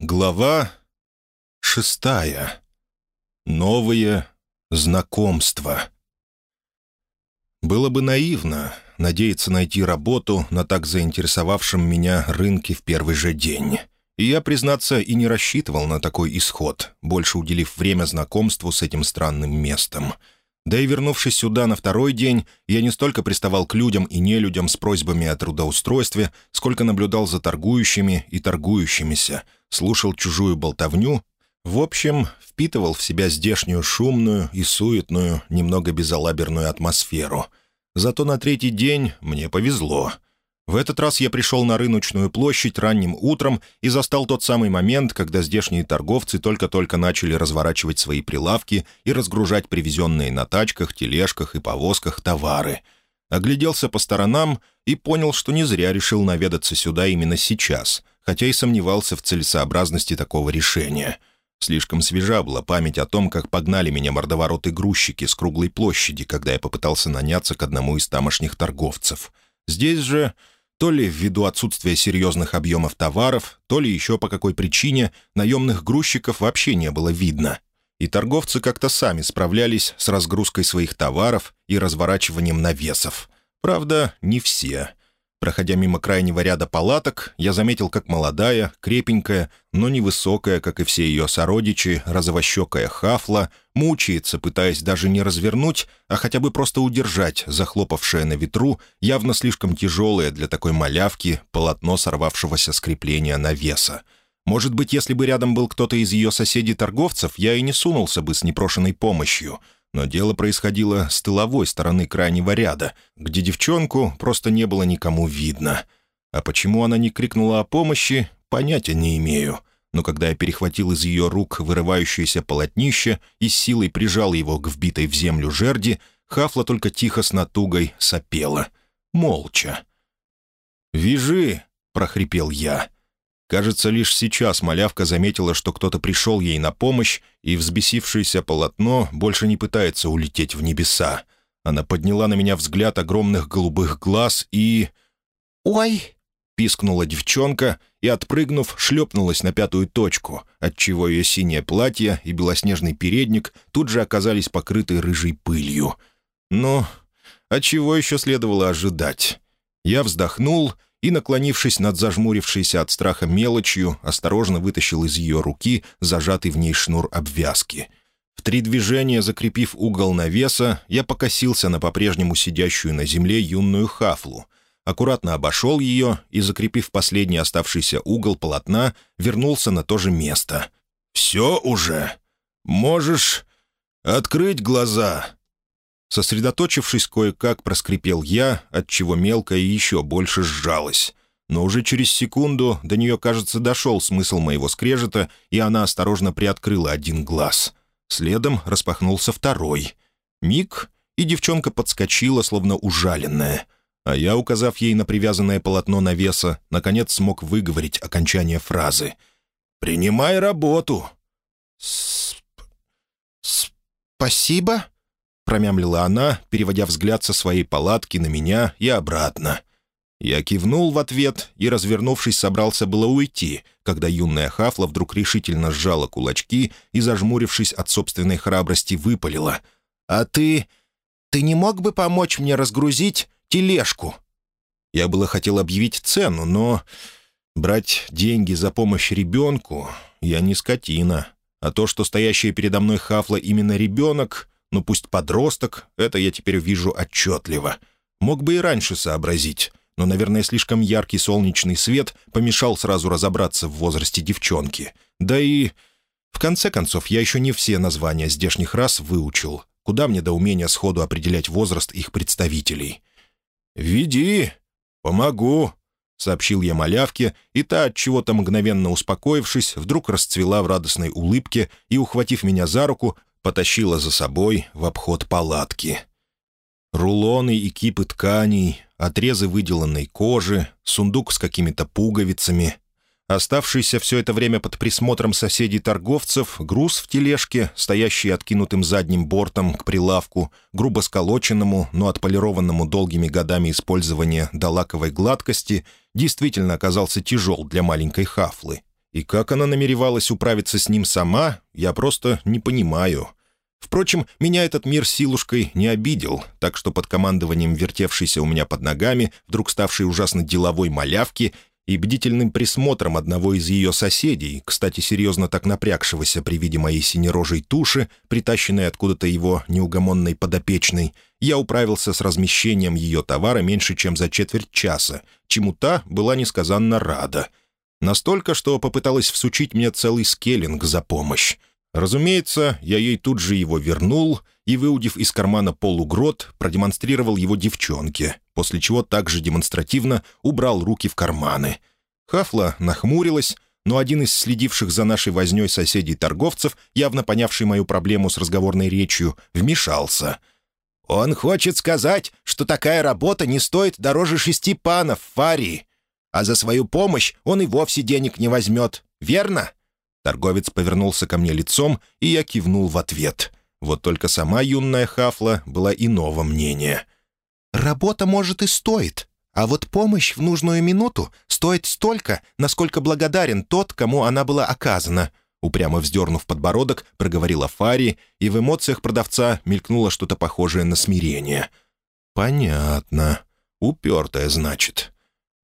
Глава шестая. Новые знакомства. Было бы наивно надеяться найти работу на так заинтересовавшем меня рынке в первый же день. И я, признаться, и не рассчитывал на такой исход, больше уделив время знакомству с этим странным местом — да и вернувшись сюда на второй день, я не столько приставал к людям и нелюдям с просьбами о трудоустройстве, сколько наблюдал за торгующими и торгующимися, слушал чужую болтовню, в общем, впитывал в себя здешнюю шумную и суетную, немного безалаберную атмосферу. Зато на третий день мне повезло — в этот раз я пришел на рыночную площадь ранним утром и застал тот самый момент, когда здешние торговцы только-только начали разворачивать свои прилавки и разгружать привезенные на тачках, тележках и повозках товары. Огляделся по сторонам и понял, что не зря решил наведаться сюда именно сейчас, хотя и сомневался в целесообразности такого решения. Слишком свежа была память о том, как погнали меня мордовороты-грузчики с круглой площади, когда я попытался наняться к одному из тамошних торговцев. Здесь же то ли ввиду отсутствия серьезных объемов товаров, то ли еще по какой причине наемных грузчиков вообще не было видно. И торговцы как-то сами справлялись с разгрузкой своих товаров и разворачиванием навесов. Правда, не все. Проходя мимо крайнего ряда палаток, я заметил, как молодая, крепенькая, но невысокая, как и все ее сородичи, розовощекая хафла, мучается, пытаясь даже не развернуть, а хотя бы просто удержать захлопавшее на ветру, явно слишком тяжелое для такой малявки, полотно сорвавшегося с крепления навеса. Может быть, если бы рядом был кто-то из ее соседей-торговцев, я и не сунулся бы с непрошенной помощью — но дело происходило с тыловой стороны крайнего ряда, где девчонку просто не было никому видно. А почему она не крикнула о помощи, понятия не имею. Но когда я перехватил из ее рук вырывающееся полотнище и силой прижал его к вбитой в землю жерди, Хафла только тихо с натугой сопела. Молча. «Вяжи!» — прохрипел я. Кажется, лишь сейчас малявка заметила, что кто-то пришел ей на помощь, и взбесившееся полотно больше не пытается улететь в небеса. Она подняла на меня взгляд огромных голубых глаз и... «Ой!» — пискнула девчонка и, отпрыгнув, шлепнулась на пятую точку, отчего ее синее платье и белоснежный передник тут же оказались покрыты рыжей пылью. Но от чего еще следовало ожидать? Я вздохнул — и, наклонившись над зажмурившейся от страха мелочью, осторожно вытащил из ее руки зажатый в ней шнур обвязки. В три движения, закрепив угол навеса, я покосился на по-прежнему сидящую на земле юную хафлу, аккуратно обошел ее и, закрепив последний оставшийся угол полотна, вернулся на то же место. «Все уже? Можешь открыть глаза?» Сосредоточившись кое-как, проскрипел я, отчего мелкая еще больше сжалась. Но уже через секунду до нее, кажется, дошел смысл моего скрежета, и она осторожно приоткрыла один глаз. Следом распахнулся второй. Миг, и девчонка подскочила, словно ужаленная. А я, указав ей на привязанное полотно навеса, наконец смог выговорить окончание фразы. «Принимай работу!» «Сп... спасибо?» Промямлила она, переводя взгляд со своей палатки на меня и обратно. Я кивнул в ответ и, развернувшись, собрался было уйти, когда юная Хафла вдруг решительно сжала кулачки и, зажмурившись от собственной храбрости, выпалила. «А ты... ты не мог бы помочь мне разгрузить тележку?» Я было хотел объявить цену, но... Брать деньги за помощь ребенку я не скотина. А то, что стоящая передо мной Хафла именно ребенок, ну пусть подросток, это я теперь вижу отчетливо. Мог бы и раньше сообразить, но, наверное, слишком яркий солнечный свет помешал сразу разобраться в возрасте девчонки. Да и... В конце концов, я еще не все названия здешних рас выучил. Куда мне до умения сходу определять возраст их представителей? «Веди! Помогу!» — сообщил я малявке, и та, от чего то мгновенно успокоившись, вдруг расцвела в радостной улыбке и, ухватив меня за руку, потащила за собой в обход палатки. Рулоны и кипы тканей, отрезы выделанной кожи, сундук с какими-то пуговицами. Оставшийся все это время под присмотром соседей-торговцев, груз в тележке, стоящий откинутым задним бортом к прилавку, грубо сколоченному, но отполированному долгими годами использования до лаковой гладкости, действительно оказался тяжел для маленькой хафлы. И как она намеревалась управиться с ним сама, я просто не понимаю. Впрочем, меня этот мир силушкой не обидел, так что под командованием вертевшейся у меня под ногами, вдруг ставшей ужасно деловой малявки, и бдительным присмотром одного из ее соседей, кстати, серьезно так напрягшегося при виде моей синерожей туши, притащенной откуда-то его неугомонной подопечной, я управился с размещением ее товара меньше, чем за четверть часа, чему та была несказанно рада. Настолько, что попыталась всучить мне целый скеллинг за помощь. Разумеется, я ей тут же его вернул и, выудив из кармана полугрот, продемонстрировал его девчонке, после чего также демонстративно убрал руки в карманы. Хафла нахмурилась, но один из следивших за нашей вознёй соседей-торговцев, явно понявший мою проблему с разговорной речью, вмешался. «Он хочет сказать, что такая работа не стоит дороже шести панов, Фари, а за свою помощь он и вовсе денег не возьмет, верно?» Торговец повернулся ко мне лицом, и я кивнул в ответ. Вот только сама юная Хафла была иного мнения. «Работа, может, и стоит, а вот помощь в нужную минуту стоит столько, насколько благодарен тот, кому она была оказана», упрямо вздернув подбородок, проговорила Фари, и в эмоциях продавца мелькнуло что-то похожее на смирение. «Понятно. Упертая, значит».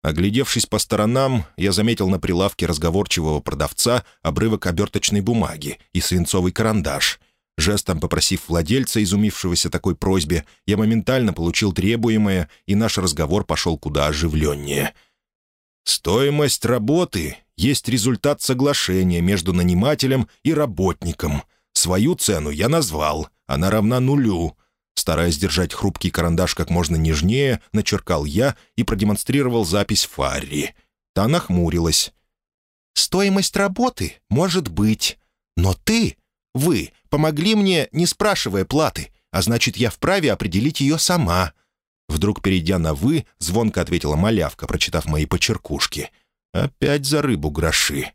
Оглядевшись по сторонам, я заметил на прилавке разговорчивого продавца обрывок оберточной бумаги и свинцовый карандаш. Жестом попросив владельца, изумившегося такой просьбе, я моментально получил требуемое, и наш разговор пошел куда оживленнее. «Стоимость работы есть результат соглашения между нанимателем и работником. Свою цену я назвал, она равна нулю. Стараясь держать хрупкий карандаш как можно нежнее, начеркал я и продемонстрировал запись Фарри. Та нахмурилась. «Стоимость работы, может быть. Но ты, вы, помогли мне, не спрашивая платы, а значит, я вправе определить ее сама». Вдруг, перейдя на «вы», звонко ответила малявка, прочитав мои почеркушки. «Опять за рыбу гроши».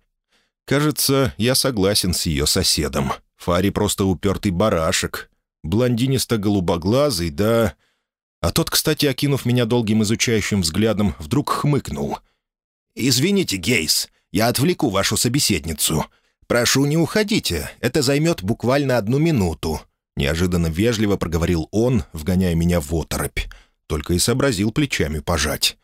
Кажется, я согласен с ее соседом. Фари просто упертый барашек, блондинисто-голубоглазый, да... А тот, кстати, окинув меня долгим изучающим взглядом, вдруг хмыкнул. «Извините, Гейс, я отвлеку вашу собеседницу. Прошу, не уходите, это займет буквально одну минуту», — неожиданно вежливо проговорил он, вгоняя меня в оторопь. Только и сообразил плечами пожать.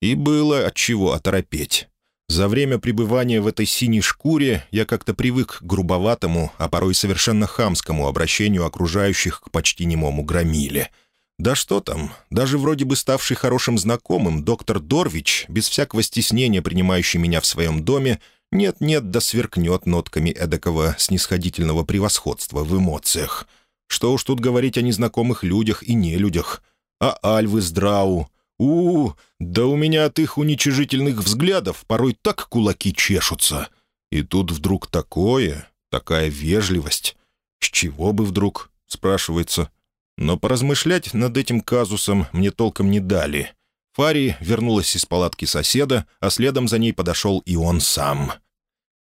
И было от чего оторопеть. За время пребывания в этой синей шкуре я как-то привык к грубоватому, а порой совершенно хамскому обращению окружающих к почти немому громиле. Да что там, даже вроде бы ставший хорошим знакомым доктор Дорвич, без всякого стеснения принимающий меня в своем доме, нет-нет да сверкнет нотками эдакого снисходительного превосходства в эмоциях. Что уж тут говорить о незнакомых людях и нелюдях. А Альвы Здрау у, да у меня от их уничижительных взглядов порой так кулаки чешутся. И тут вдруг такое, такая вежливость. С чего бы вдруг, спрашивается. Но поразмышлять над этим казусом мне толком не дали. Фари вернулась из палатки соседа, а следом за ней подошел и он сам.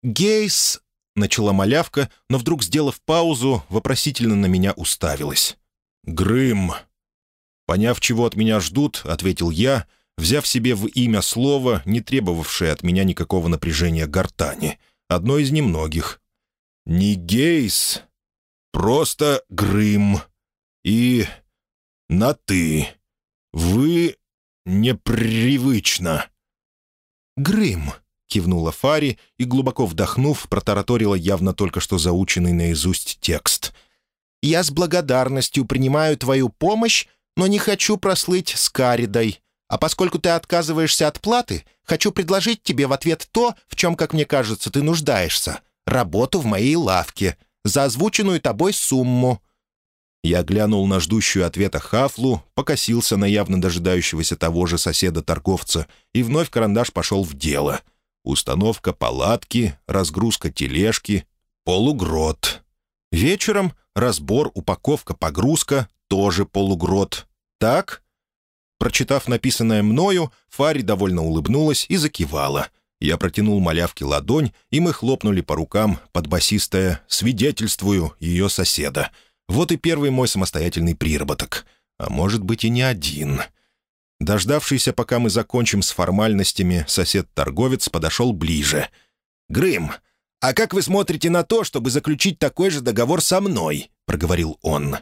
«Гейс!» — начала малявка, но вдруг, сделав паузу, вопросительно на меня уставилась. «Грым!» Поняв, чего от меня ждут, ответил я, взяв себе в имя слово, не требовавшее от меня никакого напряжения гортани. Одно из немногих. «Не гейс, просто Грым. И на «ты». Вы непривычно». «Грым», — кивнула Фари и, глубоко вдохнув, протараторила явно только что заученный наизусть текст. «Я с благодарностью принимаю твою помощь но не хочу прослыть с Каридой. А поскольку ты отказываешься от платы, хочу предложить тебе в ответ то, в чем, как мне кажется, ты нуждаешься. Работу в моей лавке. За озвученную тобой сумму». Я глянул на ждущую ответа Хафлу, покосился на явно дожидающегося того же соседа-торговца, и вновь карандаш пошел в дело. Установка палатки, разгрузка тележки, полугрот. Вечером разбор, упаковка, погрузка, тоже полугрот. Так?» Прочитав написанное мною, Фари довольно улыбнулась и закивала. Я протянул малявке ладонь, и мы хлопнули по рукам под басистое «свидетельствую» ее соседа. Вот и первый мой самостоятельный приработок. А может быть и не один. Дождавшийся, пока мы закончим с формальностями, сосед-торговец подошел ближе. «Грым, а как вы смотрите на то, чтобы заключить такой же договор со мной?» — проговорил он.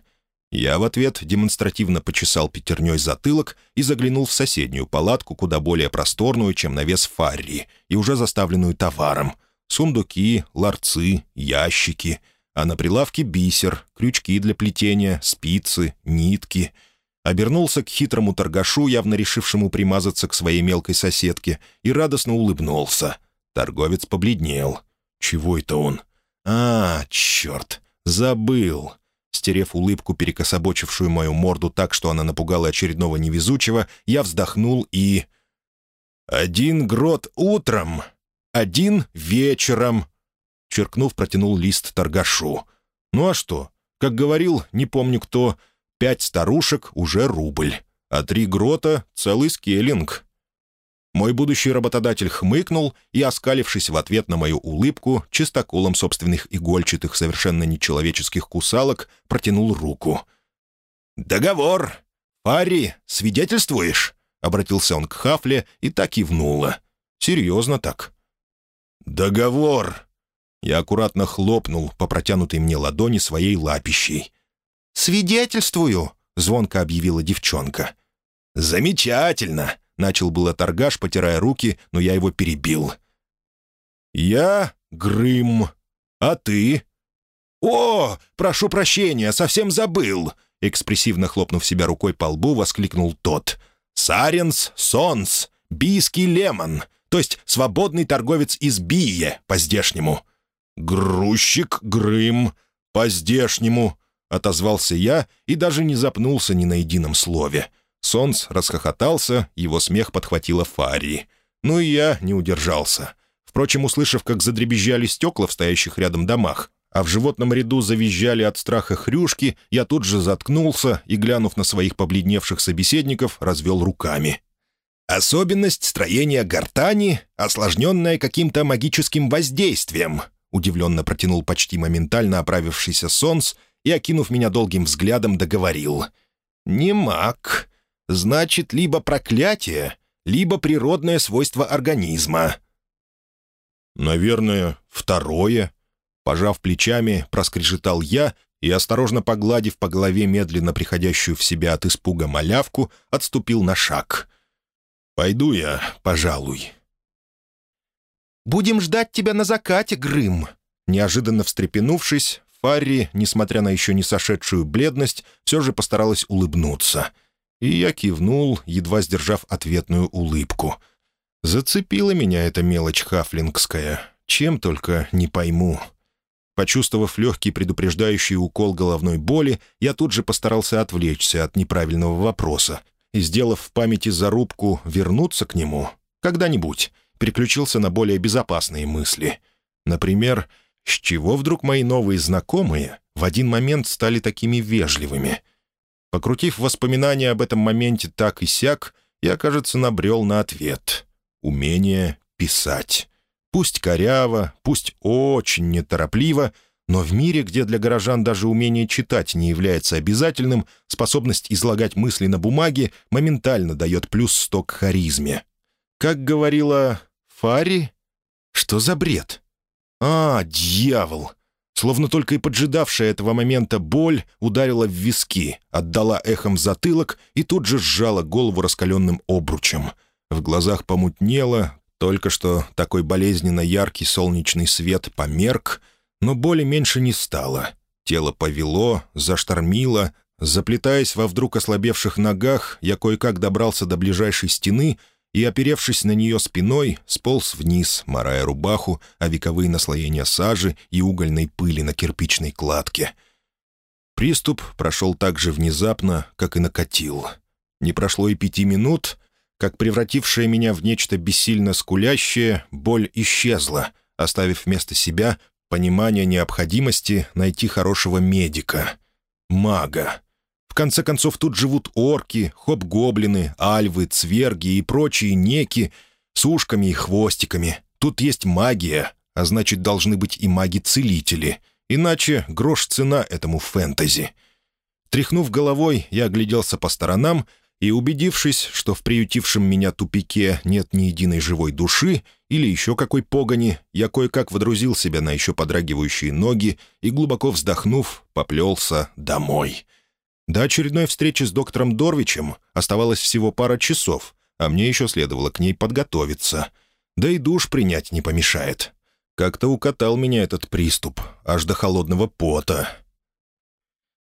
Я в ответ демонстративно почесал пятерней затылок и заглянул в соседнюю палатку, куда более просторную, чем навес Фарри, и уже заставленную товаром. Сундуки, ларцы, ящики, а на прилавке бисер, крючки для плетения, спицы, нитки. Обернулся к хитрому торгашу, явно решившему примазаться к своей мелкой соседке, и радостно улыбнулся. Торговец побледнел. «Чего это он?» «А, черт, забыл!» Стерев улыбку, перекособочившую мою морду так, что она напугала очередного невезучего, я вздохнул и... «Один грот утром, один вечером», — черкнув, протянул лист торгашу. «Ну а что? Как говорил, не помню кто, пять старушек — уже рубль, а три грота — целый скеллинг. Мой будущий работодатель хмыкнул и, оскалившись в ответ на мою улыбку, чистоколом собственных игольчатых, совершенно нечеловеческих кусалок, протянул руку. «Договор! Пари, свидетельствуешь?» — обратился он к Хафле и так кивнула. «Серьезно так?» «Договор!» Я аккуратно хлопнул по протянутой мне ладони своей лапищей. «Свидетельствую!» — звонко объявила девчонка. «Замечательно!» — начал было торгаш, потирая руки, но я его перебил. «Я Грым. А ты?» «О, прошу прощения, совсем забыл!» Экспрессивно хлопнув себя рукой по лбу, воскликнул тот. «Саренс Сонс, бийский лемон, то есть свободный торговец из Бие, по-здешнему». «Грузчик Грым, по-здешнему», — отозвался я и даже не запнулся ни на едином слове. Сонс расхохотался, его смех подхватила Фарри. Ну и я не удержался. Впрочем, услышав, как задребезжали стекла в стоящих рядом домах, а в животном ряду завизжали от страха хрюшки, я тут же заткнулся и, глянув на своих побледневших собеседников, развел руками. «Особенность строения гортани, осложненная каким-то магическим воздействием», удивленно протянул почти моментально оправившийся Сонс и, окинув меня долгим взглядом, договорил. «Не маг, значит либо проклятие, либо природное свойство организма». «Наверное, второе», — пожав плечами, проскрежетал я и, осторожно погладив по голове медленно приходящую в себя от испуга малявку, отступил на шаг. «Пойду я, пожалуй». «Будем ждать тебя на закате, Грым!» Неожиданно встрепенувшись, Фарри, несмотря на еще не сошедшую бледность, все же постаралась улыбнуться — и я кивнул, едва сдержав ответную улыбку. Зацепила меня эта мелочь хафлингская. Чем только не пойму. Почувствовав легкий предупреждающий укол головной боли, я тут же постарался отвлечься от неправильного вопроса и, сделав в памяти зарубку вернуться к нему, когда-нибудь, переключился на более безопасные мысли. Например, с чего вдруг мои новые знакомые в один момент стали такими вежливыми — Покрутив воспоминания об этом моменте так и сяк, я, кажется, набрел на ответ. Умение писать. Пусть коряво, пусть очень неторопливо, но в мире, где для горожан даже умение читать не является обязательным, способность излагать мысли на бумаге моментально дает плюс сто к харизме. Как говорила Фари? Что за бред? А, дьявол! Словно только и поджидавшая этого момента боль ударила в виски, отдала эхом затылок и тут же сжала голову раскаленным обручем. В глазах помутнело, только что такой болезненно яркий солнечный свет померк, но боли меньше не стало. Тело повело, заштормило, заплетаясь во вдруг ослабевших ногах, я кое-как добрался до ближайшей стены — и, оперевшись на нее спиной, сполз вниз, морая рубаху, а вековые наслоения сажи и угольной пыли на кирпичной кладке. Приступ прошел так же внезапно, как и накатил. Не прошло и пяти минут, как превратившая меня в нечто бессильно скулящее, боль исчезла, оставив вместо себя понимание необходимости найти хорошего медика, мага. В конце концов, тут живут орки, хоб-гоблины, альвы, цверги и прочие неки с ушками и хвостиками. Тут есть магия, а значит, должны быть и маги-целители. Иначе грош цена этому фэнтези. Тряхнув головой, я огляделся по сторонам и, убедившись, что в приютившем меня тупике нет ни единой живой души или еще какой погони, я кое-как водрузил себя на еще подрагивающие ноги и, глубоко вздохнув, поплелся домой. До очередной встречи с доктором Дорвичем оставалось всего пара часов, а мне еще следовало к ней подготовиться. Да и душ принять не помешает. Как-то укатал меня этот приступ, аж до холодного пота.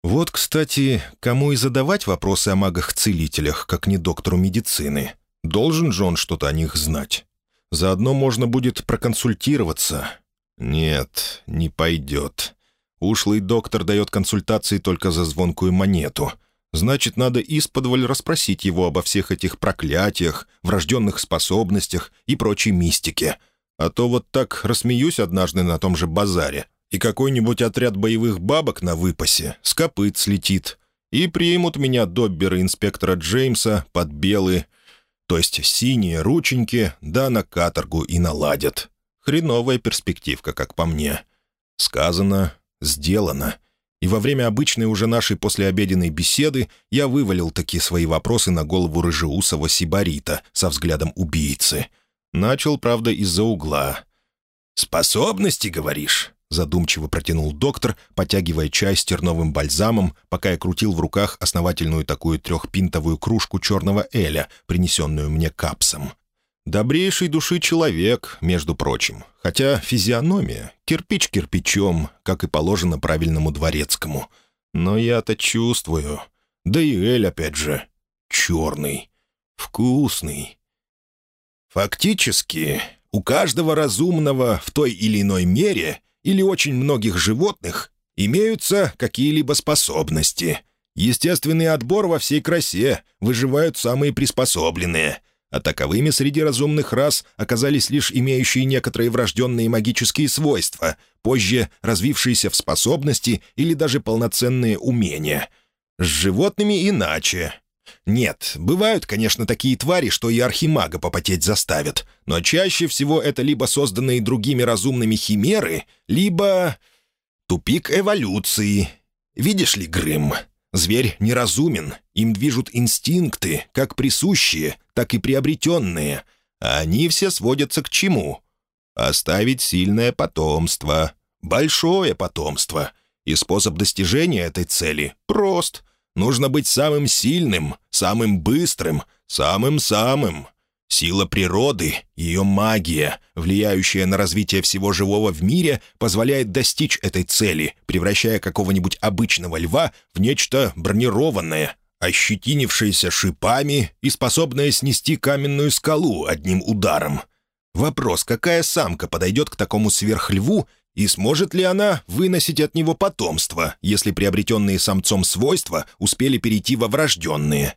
Вот, кстати, кому и задавать вопросы о магах-целителях, как не доктору медицины. Должен же он что-то о них знать. Заодно можно будет проконсультироваться. Нет, не пойдет. Ушлый доктор дает консультации только за звонкую монету. Значит, надо исподволь расспросить его обо всех этих проклятиях, врожденных способностях и прочей мистике. А то вот так рассмеюсь однажды на том же базаре, и какой-нибудь отряд боевых бабок на выпасе с копыт слетит, и примут меня добберы инспектора Джеймса под белые, то есть синие рученьки, да на каторгу и наладят. Хреновая перспективка, как по мне. Сказано, сделано. И во время обычной уже нашей послеобеденной беседы я вывалил такие свои вопросы на голову рыжеусого сибарита со взглядом убийцы. Начал, правда, из-за угла. «Способности, говоришь?» — задумчиво протянул доктор, потягивая чай с терновым бальзамом, пока я крутил в руках основательную такую трехпинтовую кружку черного эля, принесенную мне капсом. Добрейший души человек, между прочим, хотя физиономия — кирпич кирпичом, как и положено правильному дворецкому. Но я-то чувствую. Да и эль, опять же, черный, вкусный. Фактически, у каждого разумного в той или иной мере или очень многих животных имеются какие-либо способности. Естественный отбор во всей красе, выживают самые приспособленные, а таковыми среди разумных рас оказались лишь имеющие некоторые врожденные магические свойства, позже развившиеся в способности или даже полноценные умения. С животными иначе. Нет, бывают, конечно, такие твари, что и архимага попотеть заставят, но чаще всего это либо созданные другими разумными химеры, либо... тупик эволюции. Видишь ли, Грым, зверь неразумен, им движут инстинкты, как присущие, так и приобретенные, а они все сводятся к чему? Оставить сильное потомство, большое потомство, и способ достижения этой цели прост — Нужно быть самым сильным, самым быстрым, самым-самым. Сила природы, ее магия, влияющая на развитие всего живого в мире, позволяет достичь этой цели, превращая какого-нибудь обычного льва в нечто бронированное, ощетинившееся шипами и способное снести каменную скалу одним ударом. Вопрос, какая самка подойдет к такому сверхльву и сможет ли она выносить от него потомство, если приобретенные самцом свойства успели перейти во врожденные?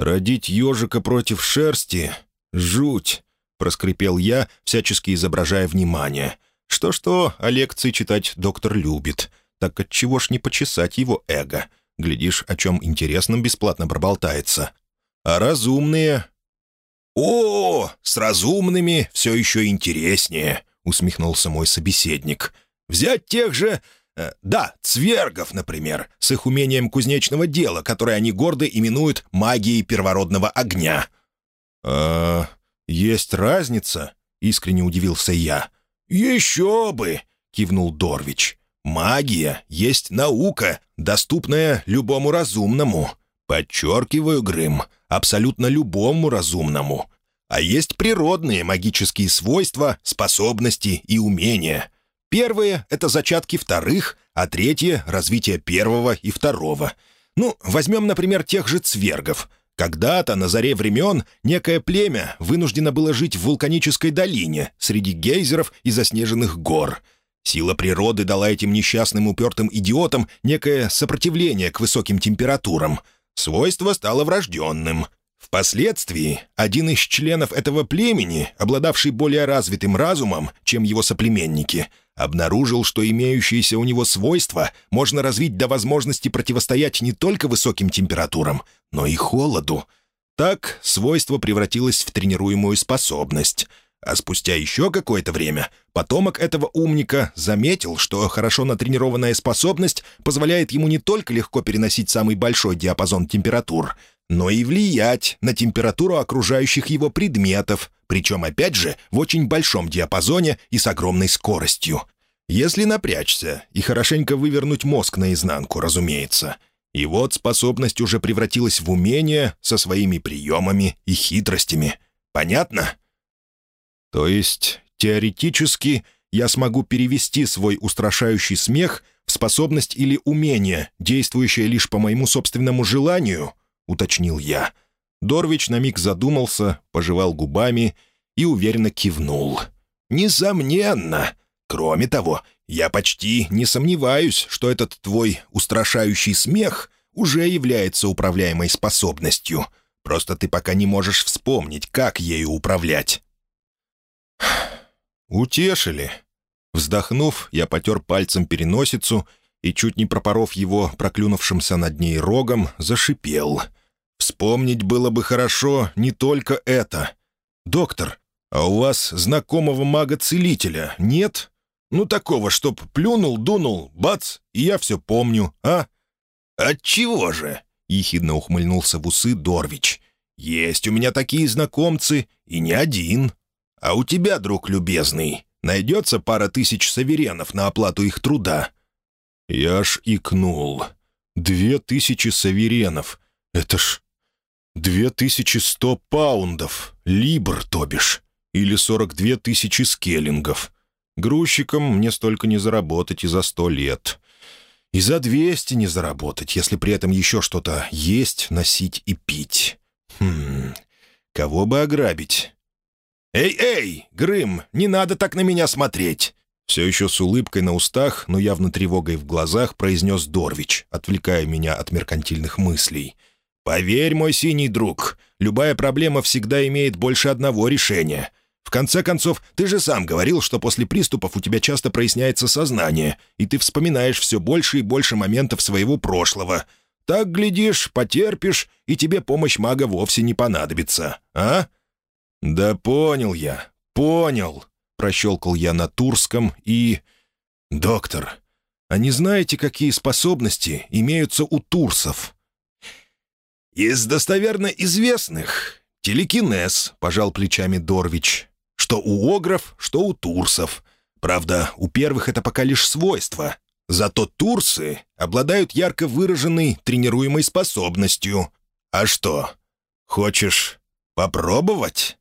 «Родить ежика против шерсти? Жуть!» — проскрипел я, всячески изображая внимание. Что-что, а лекции читать доктор любит. Так отчего ж не почесать его эго? Глядишь, о чем интересном бесплатно проболтается. А разумные? «О, с разумными все еще интереснее!» — усмехнулся мой собеседник. «Взять тех же... Э, да, цвергов, например, с их умением кузнечного дела, которое они гордо именуют магией первородного огня». «А есть разница?» — искренне удивился я. «Еще бы!» — кивнул Дорвич. «Магия есть наука, доступная любому разумному. Подчеркиваю, Грым, абсолютно любому разумному а есть природные магические свойства, способности и умения. Первые — это зачатки вторых, а третье — развитие первого и второго. Ну, возьмем, например, тех же цвергов. Когда-то, на заре времен, некое племя вынуждено было жить в вулканической долине, среди гейзеров и заснеженных гор. Сила природы дала этим несчастным упертым идиотам некое сопротивление к высоким температурам. Свойство стало врожденным — Впоследствии один из членов этого племени, обладавший более развитым разумом, чем его соплеменники, обнаружил, что имеющиеся у него свойства можно развить до возможности противостоять не только высоким температурам, но и холоду. Так свойство превратилось в тренируемую способность. А спустя еще какое-то время потомок этого умника заметил, что хорошо натренированная способность позволяет ему не только легко переносить самый большой диапазон температур, но и влиять на температуру окружающих его предметов, причем, опять же, в очень большом диапазоне и с огромной скоростью. Если напрячься и хорошенько вывернуть мозг наизнанку, разумеется. И вот способность уже превратилась в умение со своими приемами и хитростями. Понятно? То есть, теоретически, я смогу перевести свой устрашающий смех в способность или умение, действующее лишь по моему собственному желанию, уточнил я. Дорвич на миг задумался, пожевал губами и уверенно кивнул. «Несомненно. Кроме того, я почти не сомневаюсь, что этот твой устрашающий смех уже является управляемой способностью. Просто ты пока не можешь вспомнить, как ею управлять». «Утешили». Вздохнув, я потер пальцем переносицу и, чуть не пропоров его проклюнувшимся над ней рогом, зашипел. «Вспомнить было бы хорошо не только это. Доктор, а у вас знакомого мага-целителя нет? Ну, такого, чтоб плюнул, дунул, бац, и я все помню, а?» «Отчего же?» — ехидно ухмыльнулся в усы Дорвич. «Есть у меня такие знакомцы, и не один. А у тебя, друг любезный, найдется пара тысяч саверенов на оплату их труда?» Я аж икнул. «Две тысячи саверенов. Это ж две тысячи сто паундов. Либр, то бишь или 42 тысячи скеллингов. Грузчикам мне столько не заработать и за сто лет. И за 200 не заработать, если при этом еще что-то есть, носить и пить. Хм, кого бы ограбить? «Эй-эй, Грым, не надо так на меня смотреть!» Все еще с улыбкой на устах, но явно тревогой в глазах, произнес Дорвич, отвлекая меня от меркантильных мыслей. «Поверь, мой синий друг, любая проблема всегда имеет больше одного решения. В конце концов, ты же сам говорил, что после приступов у тебя часто проясняется сознание, и ты вспоминаешь все больше и больше моментов своего прошлого. Так, глядишь, потерпишь, и тебе помощь мага вовсе не понадобится, а?» «Да понял я, понял», — прощелкал я на Турском и... «Доктор, а не знаете, какие способности имеются у турсов?» «Из достоверно известных — телекинез», — пожал плечами Дорвич. Что у огров, что у турсов. Правда, у первых это пока лишь свойство. Зато турсы обладают ярко выраженной тренируемой способностью. А что, хочешь попробовать?»